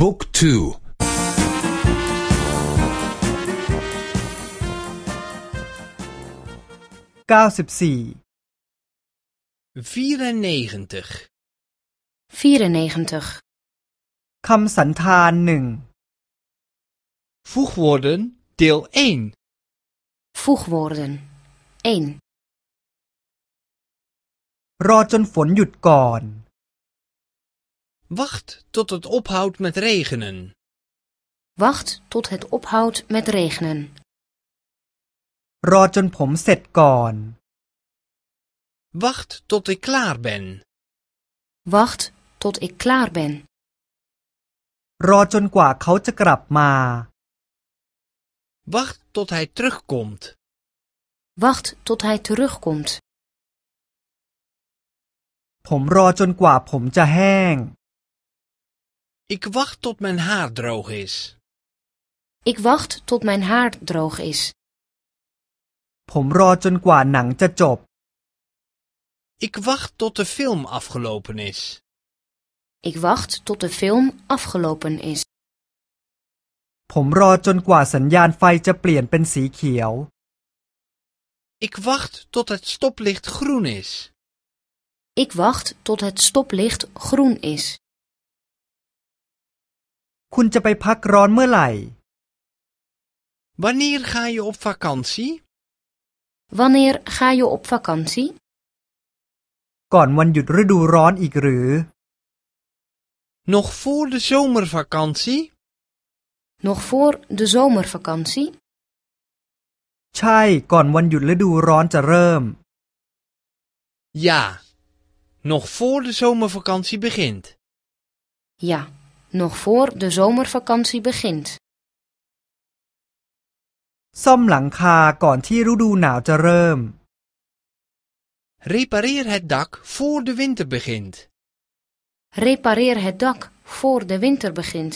บุ๊กทูเก้าสิบสี่ 94. 94. คำสันธานหนึ่ง Voegwoorden deel 1. Voegwoorden. 1. รอจนฝนหยุดก่อน Wacht tot het ophoudt met regenen. Wacht tot het ophoudt met regenen. รอจนผมเสร็จก่อน Wacht tot ik klaar ben. Wacht tot ik klaar ben. รอจนกว่าเขาจะกลับมา Wacht tot hij terugkomt. Wacht tot hij terugkomt. ผมรอจนกว่าผมจะแห้ง Ik wacht tot mijn haar droog is. Ik wacht tot mijn haar droog is. ผมรอจนกว่าหนังจะจบ Ik wacht tot de film afgelopen is. Ik wacht tot de film afgelopen is. ผมรอจนกว่าสัญญาณไฟจะเปลี่ยนเป็นสีเขียว Ik wacht tot het stoplicht groen is. Ik wacht tot het stoplicht groen is. คุณจะไปพักร้อนเมื่อไหร่ Wanneer ga je op vakantie? Wanneer ga je op vakantie? ก่อนวันหยุดฤดูร้อนอีกหรือ Nog voor de zomervakantie? Nog voor de zomervakantie? ใช่ ก่อนวันหยุดฤดูร้อนจะเริ่ม Ja. Nog voor de zomervakantie begint. Ja, nog voor de zomervakantie begint. ซ่อมหลังคาก่อนที่ฤดูหนาวจะเริ่ม Repareer het dak voor de winter begint. Repareer het dak voor de winter begint.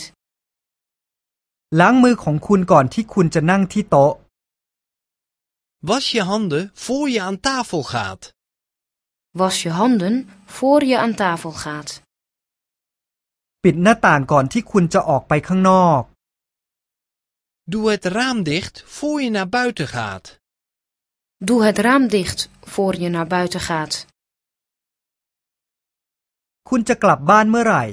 ล้างมือของคุณก่อนที่คุณจะนั่งที่โต๊ะ Was je handen voor je aan tafel gaat. Was je handen voor je aan tafel gaat. ปิดหน้าต่างก่อนที่คุณจะออกไปข้างนอก Doe het raam dicht voor je naar buiten gaat. Doe het raam dicht voor je naar buiten gaat. คุณจะกลับบ้านเมื่อไหร่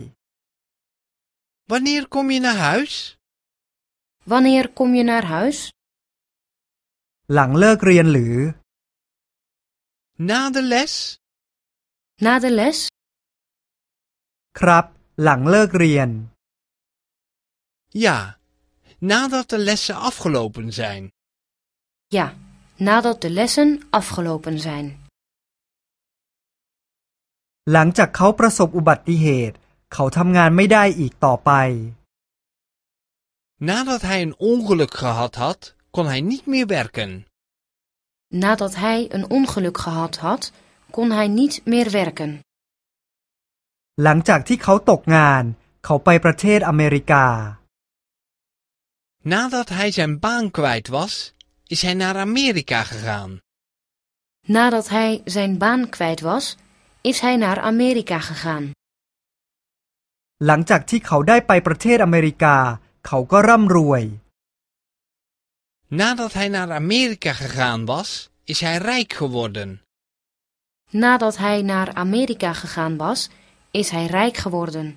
Wanneer kom je naar huis? Wanneer kom je naar huis? หลังเลิกเรียนหรือ Na de les? Na de les? ครับ หลังเลิกเรียน Ja. Nadat de lessen afgelopen zijn. Ja, nadat de lessen afgelopen zijn. หลังจากเขาประสบอุบัติเหตุ เขาทำงานไม่ได้อีกต่อไป Nadat hij een ongeluk gehad had, kon hij niet meer werken. Nadat hij een ongeluk gehad had, kon hij niet meer werken. หลังจากที่เขาตกงาน เขาไปประเทศอเมริกา Nadat hij zijn baan kwijt was, is hij naar Amerika gegaan. Nadat hij zijn baan kwijt was, is hij naar Amerika gegaan. หลังจากที่เขาได้ไปประเทศอเมริกา เขาก็ร่ำรวย Nadat hij naar Amerika gegaan was, is hij rijk geworden. Nadat hij naar Amerika gegaan was, is hij rijk geworden.